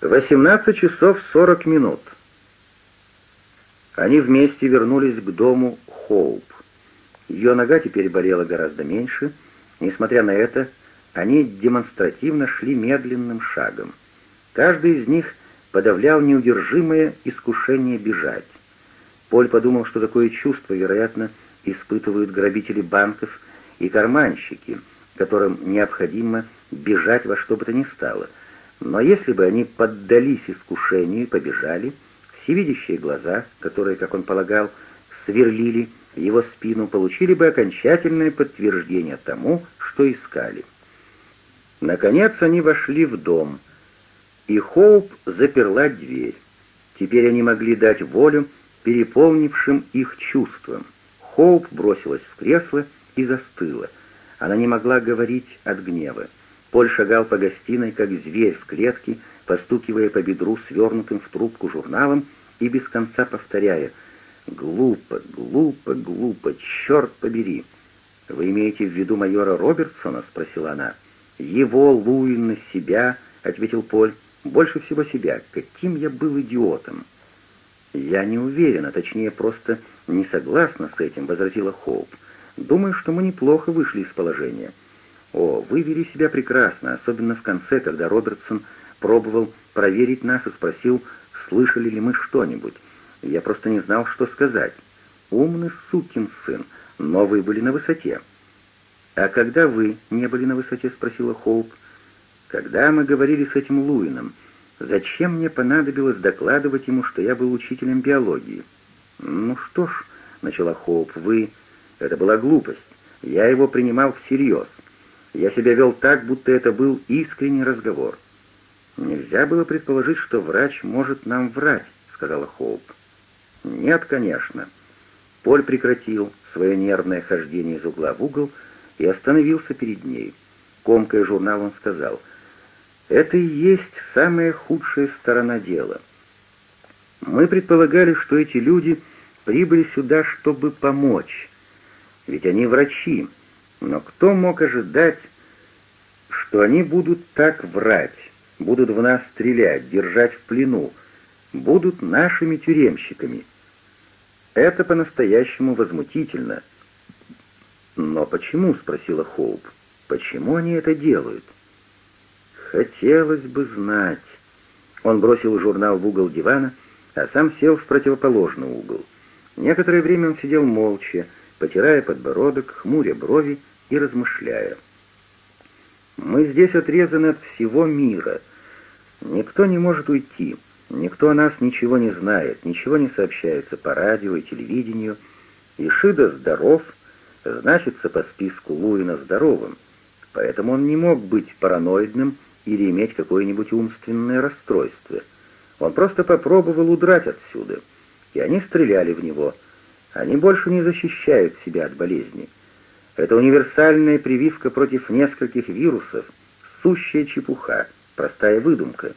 18 часов 40 минут. Они вместе вернулись к дому Хоуп. Ее нога теперь болела гораздо меньше. Несмотря на это, они демонстративно шли медленным шагом. Каждый из них подавлял неудержимое искушение бежать. Поль подумал, что такое чувство, вероятно, испытывают грабители банков и карманщики, которым необходимо бежать во что бы то ни стало — но если бы они поддались искушению и побежали, всевидящие глаза, которые, как он полагал, сверлили его спину, получили бы окончательное подтверждение тому, что искали. Наконец они вошли в дом, и Хоуп заперла дверь. Теперь они могли дать волю переполнившим их чувствам. Хоуп бросилась в кресло и застыла. Она не могла говорить от гнева. Поль шагал по гостиной, как зверь в клетке, постукивая по бедру свернутым в трубку журналом и без конца повторяя «Глупо, глупо, глупо, черт побери!» «Вы имеете в виду майора Робертсона?» — спросила она. «Его, луин на себя», — ответил Поль. «Больше всего себя. Каким я был идиотом!» «Я не уверена, точнее, просто не согласна с этим», — возразила Хоуп. «Думаю, что мы неплохо вышли из положения». О, вы вели себя прекрасно, особенно в конце, когда Робертсон пробовал проверить нас и спросил, слышали ли мы что-нибудь. Я просто не знал, что сказать. Умный сукин сын, но вы были на высоте. «А когда вы не были на высоте?» — спросила Хоуп. «Когда мы говорили с этим Луином, зачем мне понадобилось докладывать ему, что я был учителем биологии?» «Ну что ж», — начала Хоуп, — «вы...» «Это была глупость. Я его принимал всерьез. Я себя вел так, будто это был искренний разговор. «Нельзя было предположить, что врач может нам врать», — сказала Хоуп. «Нет, конечно». Поль прекратил свое нервное хождение из угла в угол и остановился перед ней. Комкой журнал он сказал, «Это и есть самая худшая сторона дела. Мы предполагали, что эти люди прибыли сюда, чтобы помочь, ведь они врачи, но кто мог ожидать, что они будут так врать, будут в нас стрелять, держать в плену, будут нашими тюремщиками. Это по-настоящему возмутительно. «Но почему?» — спросила Хоуп. «Почему они это делают?» «Хотелось бы знать». Он бросил журнал в угол дивана, а сам сел в противоположный угол. Некоторое время он сидел молча, потирая подбородок, хмуря брови и размышляя. Мы здесь отрезаны от всего мира. Никто не может уйти, никто о нас ничего не знает, ничего не сообщается по радио и телевидению. Ишида здоров, значится по списку Луина здоровым, поэтому он не мог быть параноидным или иметь какое-нибудь умственное расстройство. Он просто попробовал удрать отсюда, и они стреляли в него. Они больше не защищают себя от болезней. Это универсальная прививка против нескольких вирусов, сущая чепуха, простая выдумка.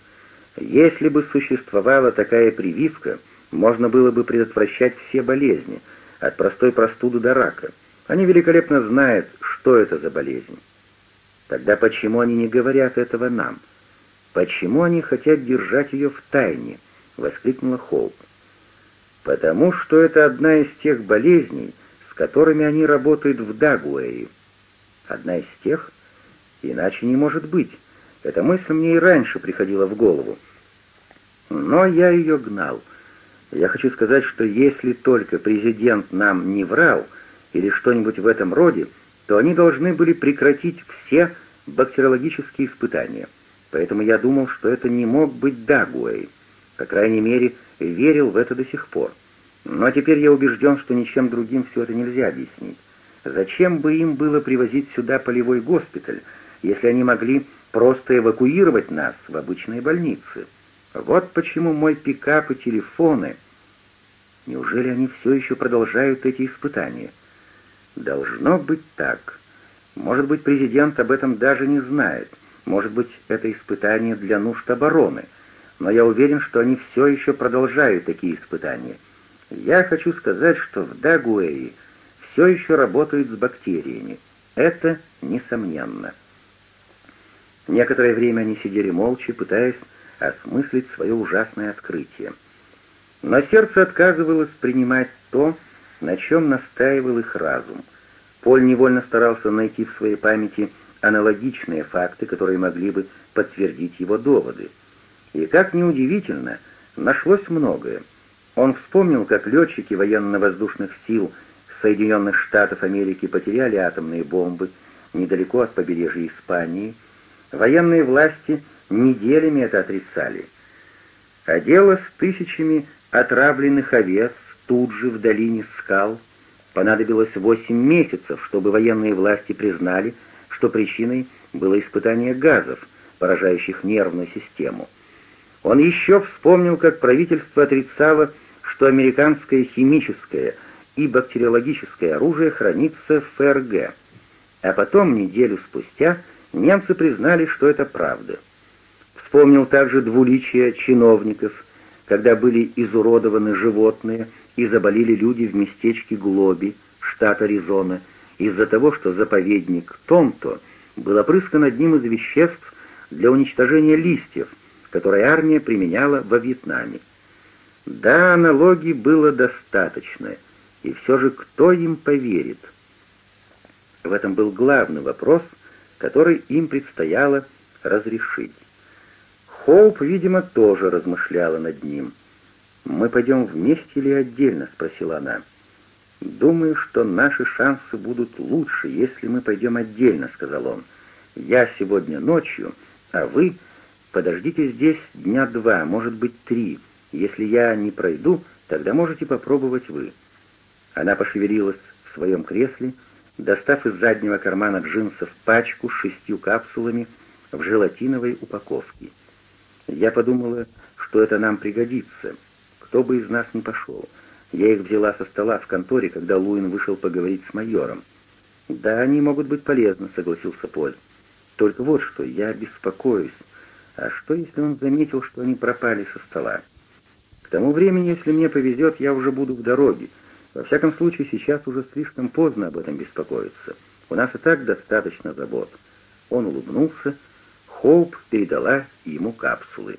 Если бы существовала такая прививка, можно было бы предотвращать все болезни, от простой простуды до рака. Они великолепно знают, что это за болезнь. Тогда почему они не говорят этого нам? Почему они хотят держать ее в тайне? — воскликнула Холк. «Потому что это одна из тех болезней, которыми они работают в Дагуэе. Одна из тех? Иначе не может быть. Эта мысль мне и раньше приходила в голову. Но я ее гнал. Я хочу сказать, что если только президент нам не врал или что-нибудь в этом роде, то они должны были прекратить все бактериологические испытания. Поэтому я думал, что это не мог быть Дагуэй. По крайней мере, верил в это до сих пор. Но теперь я убежден, что ничем другим все это нельзя объяснить. Зачем бы им было привозить сюда полевой госпиталь, если они могли просто эвакуировать нас в обычные больницы? Вот почему мой пикап и телефоны. Неужели они все еще продолжают эти испытания? Должно быть так. Может быть, президент об этом даже не знает. Может быть, это испытание для нужд обороны. Но я уверен, что они все еще продолжают такие испытания. Я хочу сказать, что в Дагуэе все еще работают с бактериями. Это несомненно. Некоторое время они сидели молча, пытаясь осмыслить свое ужасное открытие. Но сердце отказывалось принимать то, на чем настаивал их разум. Поль невольно старался найти в своей памяти аналогичные факты, которые могли бы подтвердить его доводы. И как неудивительно, нашлось многое. Он вспомнил, как летчики военно-воздушных сил Соединенных Штатов Америки потеряли атомные бомбы недалеко от побережья Испании. Военные власти неделями это отрицали. А дело с тысячами отравленных овец тут же в долине скал. Понадобилось восемь месяцев, чтобы военные власти признали, что причиной было испытание газов, поражающих нервную систему. Он еще вспомнил, как правительство отрицало что американское химическое и бактериологическое оружие хранится в ФРГ. А потом, неделю спустя, немцы признали, что это правда. Вспомнил также двуличие чиновников, когда были изуродованы животные и заболели люди в местечке Глоби, штат Аризона, из-за того, что заповедник Томто был опрыскан одним из веществ для уничтожения листьев, которое армия применяла во Вьетнаме. Да, аналогий было достаточно, и все же кто им поверит? В этом был главный вопрос, который им предстояло разрешить. Хоуп, видимо, тоже размышляла над ним. «Мы пойдем вместе или отдельно?» — спросила она. «Думаю, что наши шансы будут лучше, если мы пойдем отдельно», — сказал он. «Я сегодня ночью, а вы подождите здесь дня два, может быть, три». Если я не пройду, тогда можете попробовать вы». Она пошевелилась в своем кресле, достав из заднего кармана джинсов пачку с шестью капсулами в желатиновой упаковке. Я подумала, что это нам пригодится. Кто бы из нас не пошел. Я их взяла со стола в конторе, когда Луин вышел поговорить с майором. «Да, они могут быть полезны», — согласился Поль. «Только вот что, я беспокоюсь. А что, если он заметил, что они пропали со стола?» К тому времени, если мне повезет, я уже буду в дороге. Во всяком случае, сейчас уже слишком поздно об этом беспокоиться. У нас и так достаточно забот». Он улыбнулся. Хоуп передала ему капсулы.